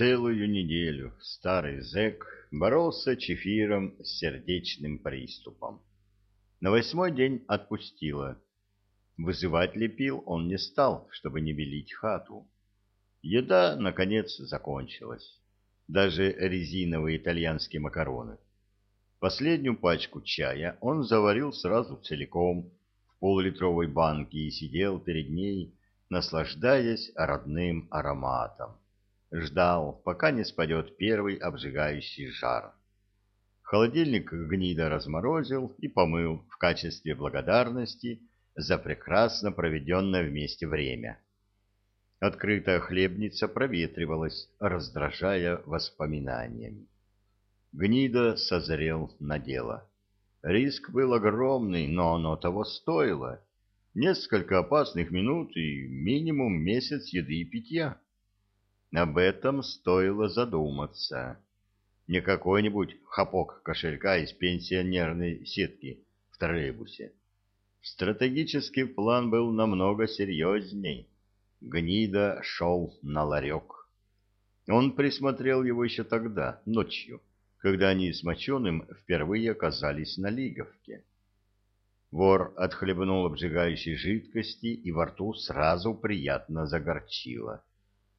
Целую неделю старый зэк боролся чефиром с сердечным приступом. На восьмой день отпустило. Вызывать лепил он не стал, чтобы не белить хату. Еда, наконец, закончилась. Даже резиновые итальянские макароны. Последнюю пачку чая он заварил сразу целиком в полулитровой банке и сидел перед ней, наслаждаясь родным ароматом. Ждал, пока не спадет первый обжигающий жар. Холодильник гнида разморозил и помыл в качестве благодарности за прекрасно проведенное вместе время. Открытая хлебница проветривалась, раздражая воспоминаниями. Гнида созрел на дело. Риск был огромный, но оно того стоило. Несколько опасных минут и минимум месяц еды и питья. Об этом стоило задуматься. Не какой-нибудь хапок кошелька из пенсионерной сетки в троллейбусе. Стратегический план был намного серьезней. Гнида шел на ларек. Он присмотрел его еще тогда, ночью когда они с Моченым впервые оказались на Лиговке. Вор отхлебнул обжигающей жидкости, и во рту сразу приятно загорчило.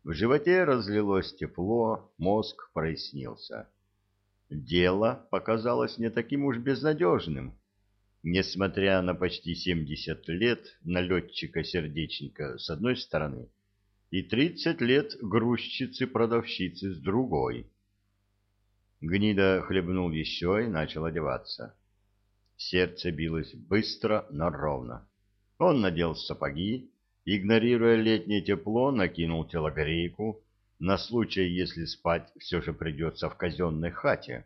В животе разлилось тепло, мозг прояснился. Дело показалось не таким уж безнадежным. Несмотря на почти 70 лет налетчика-сердечника с одной стороны и 30 лет грузчицы-продавщицы с другой — Гнида хлебнул еще и начал одеваться. Сердце билось быстро, но ровно. Он надел сапоги, игнорируя летнее тепло, накинул телогрейку на случай, если спать все же придется в казенной хате.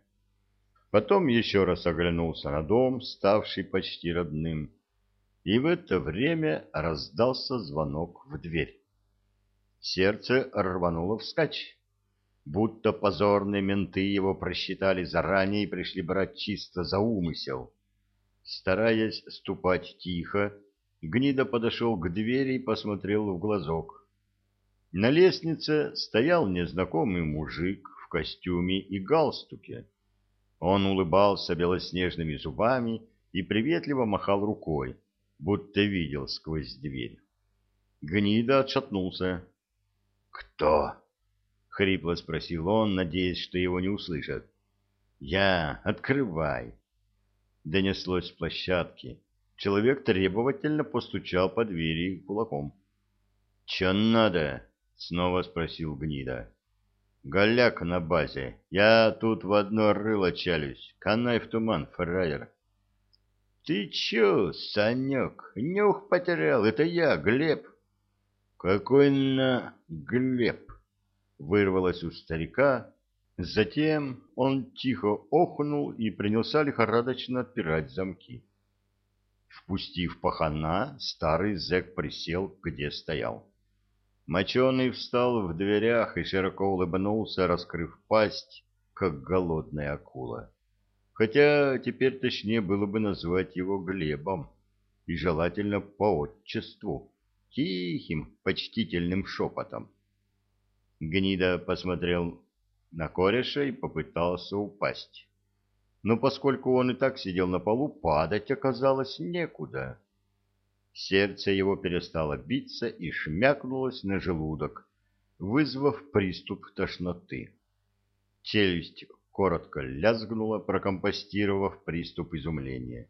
Потом еще раз оглянулся на дом, ставший почти родным, и в это время раздался звонок в дверь. Сердце рвануло вскачь будто позорные менты его просчитали заранее и пришли брать чисто за умысел. Стараясь ступать тихо, гнида подошел к двери и посмотрел в глазок. На лестнице стоял незнакомый мужик в костюме и галстуке. Он улыбался белоснежными зубами и приветливо махал рукой, будто видел сквозь дверь. Гнида отшатнулся. «Кто?» — хрипло спросил он, надеясь, что его не услышат. «Я, открывай!» Донеслось с площадки. Человек требовательно постучал по двери кулаком. «Че надо?» — снова спросил гнида. «Голяк на базе. Я тут в одно рыло чалюсь. Канай в туман, фраер». «Ты че, Санек, нюх потерял? Это я, Глеб». «Какой на Глеб?» вырвалось у старика. Затем он тихо охнул и принялся лихорадочно отпирать замки. Впустив пахана, старый зэк присел, где стоял. Моченый встал в дверях и широко улыбнулся, раскрыв пасть, как голодная акула. Хотя теперь точнее было бы назвать его Глебом, и желательно по отчеству, тихим, почтительным шепотом. Гнида посмотрел на кореша и попытался упасть. Но поскольку он и так сидел на полу, падать оказалось некуда. Сердце его перестало биться и шмякнулось на желудок, вызвав приступ тошноты. Челюсть коротко лязгнула, прокомпостировав приступ изумления.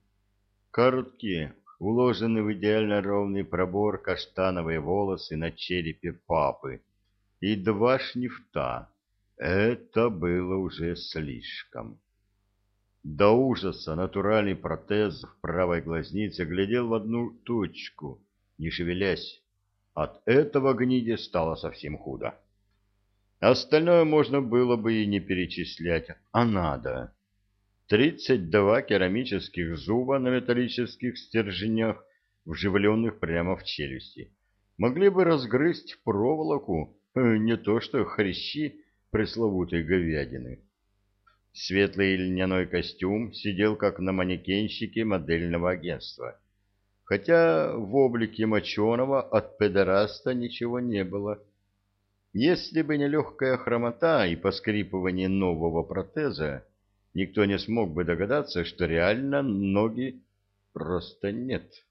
Короткие, уложенные в идеально ровный пробор каштановые волосы на черепе папы — и два шнифта. Это было уже слишком. До ужаса натуральный протез в правой глазнице глядел в одну точку, не шевелясь. От этого гниде стало совсем худо. Остальное можно было бы и не перечислять, а надо. Тридцать два керамических зуба на металлических стержнях, вживленных прямо в челюсти, могли бы разгрызть проволоку, Э, не то что хрящи пресловутой говядины. Светлый льняной костюм сидел как на манекенщике модельного агентства. Хотя в облике моченого от педераста ничего не было. Если бы не легкая хромота и поскрипывание нового протеза, никто не смог бы догадаться, что реально ноги просто нет.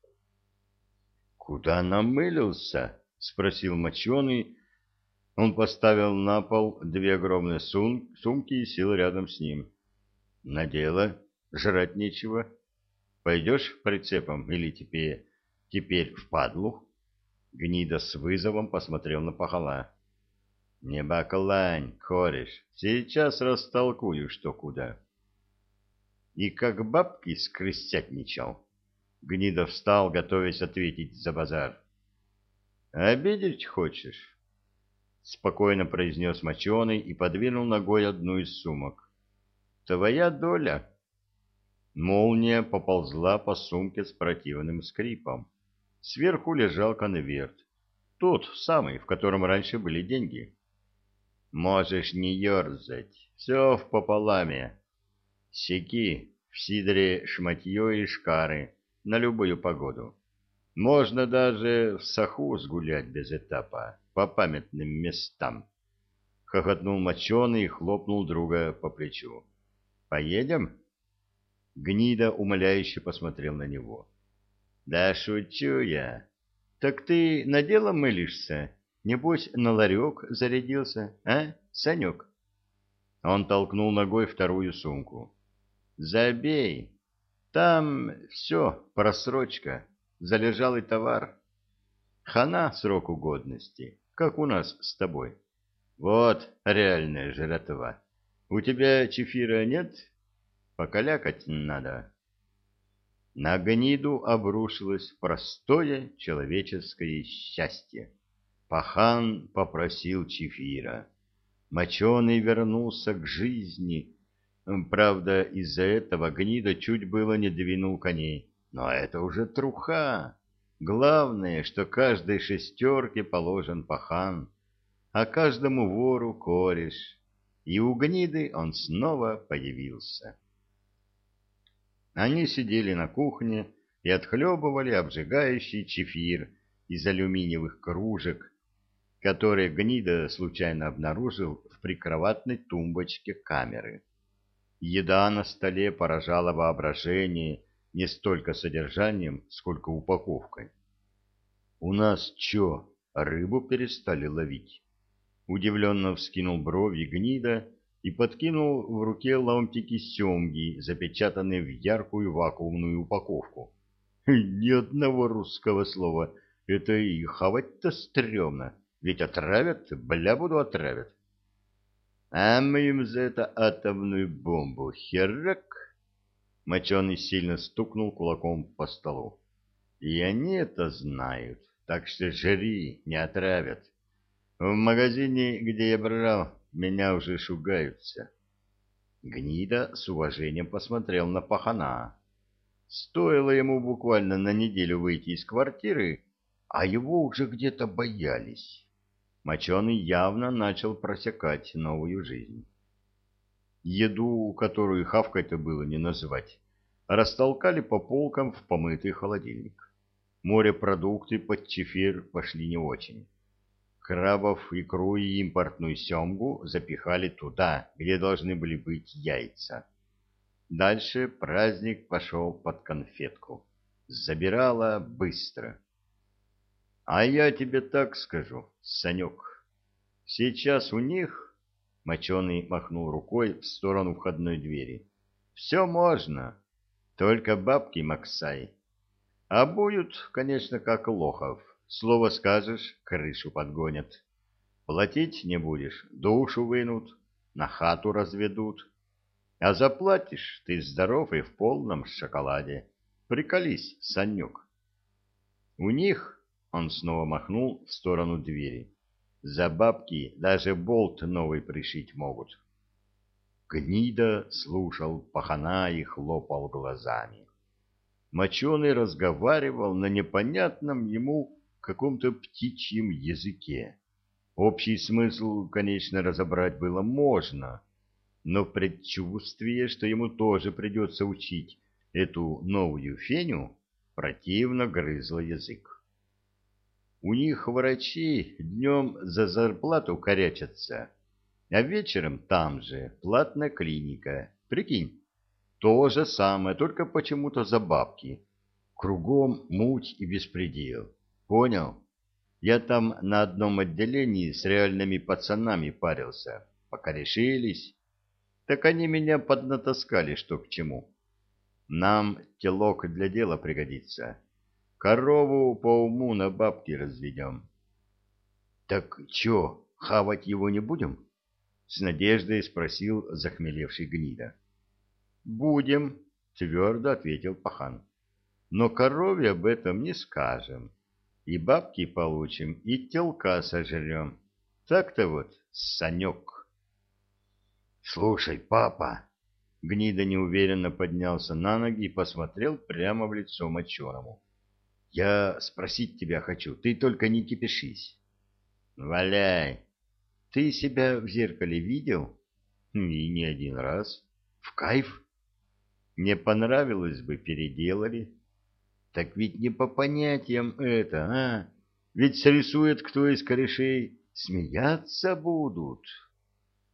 «Куда намылился?» — спросил моченый. Он поставил на пол две огромные сум сумки и сел рядом с ним. «На дело. Жрать нечего. Пойдешь прицепом или теперь, теперь в падлу?» Гнида с вызовом посмотрел на Пахала. «Не баклань, кореш, сейчас растолкую, что куда». И как бабки скрысятничал. Гнида встал, готовясь ответить за базар. «Обидеть хочешь?» Спокойно произнес моченый и подвинул ногой одну из сумок. «Твоя доля!» Молния поползла по сумке с противным скрипом. Сверху лежал конверт. Тот самый, в котором раньше были деньги. «Можешь не ерзать. Все в пополаме. Секи в сидре шматье и шкары на любую погоду. Можно даже в саху сгулять без этапа, по памятным местам. Хохотнул моченый и хлопнул друга по плечу. «Поедем?» Гнида умоляюще посмотрел на него. «Да шучу я. Так ты на дело мылишься? Небось, на ларек зарядился, а, Санек?» Он толкнул ногой вторую сумку. «Забей, там все, просрочка, залежалый товар. Хана срок угодности, как у нас с тобой. Вот реальная жратва. У тебя чефира нет? Покалякать надо. На гниду обрушилось простое человеческое счастье. Пахан попросил чефира. Моченый вернулся к жизни, Правда, из-за этого гнида чуть было не двинул коней. Но это уже труха. Главное, что каждой шестерке положен пахан, а каждому вору кореш. И у гниды он снова появился. Они сидели на кухне и отхлебывали обжигающий чефир из алюминиевых кружек, которые гнида случайно обнаружил в прикроватной тумбочке камеры. Еда на столе поражала воображение не столько содержанием, сколько упаковкой. «У нас чё, рыбу перестали ловить?» Удивленно вскинул брови гнида и подкинул в руке ломтики семги, запечатанные в яркую вакуумную упаковку. «Ни одного русского слова. Это и хавать-то стрёмно. Ведь отравят, бля буду отравят». А мы им за это атомную бомбу. Херак! Моченый сильно стукнул кулаком по столу. И они это знают, так что жри, не отравят. В магазине, где я брал, меня уже шугаются. Гнида с уважением посмотрел на пахана. Стоило ему буквально на неделю выйти из квартиры, а его уже где-то боялись. Моченый явно начал просекать новую жизнь. Еду, которую хавкой-то было не называть, растолкали по полкам в помытый холодильник. Морепродукты под чефир пошли не очень. Крабов, икру и импортную семгу запихали туда, где должны были быть яйца. Дальше праздник пошел под конфетку. Забирала быстро. А я тебе так скажу, Санек, сейчас у них, моченый махнул рукой в сторону входной двери, все можно, только бабки Максай. А будут, конечно, как лохов, слово скажешь, крышу подгонят. Платить не будешь, душу вынут, на хату разведут. А заплатишь, ты здоров и в полном шоколаде. Приколись, Санюк. У них он снова махнул в сторону двери. За бабки даже болт новый пришить могут. Гнида слушал пахана и хлопал глазами. Моченый разговаривал на непонятном ему каком-то птичьем языке. Общий смысл, конечно, разобрать было можно, но предчувствие, что ему тоже придется учить эту новую феню, противно грызло язык. У них врачи днем за зарплату корячатся, а вечером там же платная клиника. Прикинь, то же самое, только почему-то за бабки. Кругом муть и беспредел. Понял? Я там на одном отделении с реальными пацанами парился. Пока решились, так они меня поднатаскали, что к чему. Нам телок для дела пригодится. Корову по уму на бабки разведем. — Так чё, хавать его не будем? — с надеждой спросил захмелевший гнида. — Будем, — твердо ответил пахан. — Но корове об этом не скажем. И бабки получим, и телка сожрем. Так-то вот, Санек. — Слушай, папа! — гнида неуверенно поднялся на ноги и посмотрел прямо в лицо моченому. — Я спросить тебя хочу, ты только не кипишись. — Валяй! Ты себя в зеркале видел? И не один раз. В кайф? Не понравилось бы, переделали. Так ведь не по понятиям это, а? Ведь срисует кто из корешей, смеяться будут.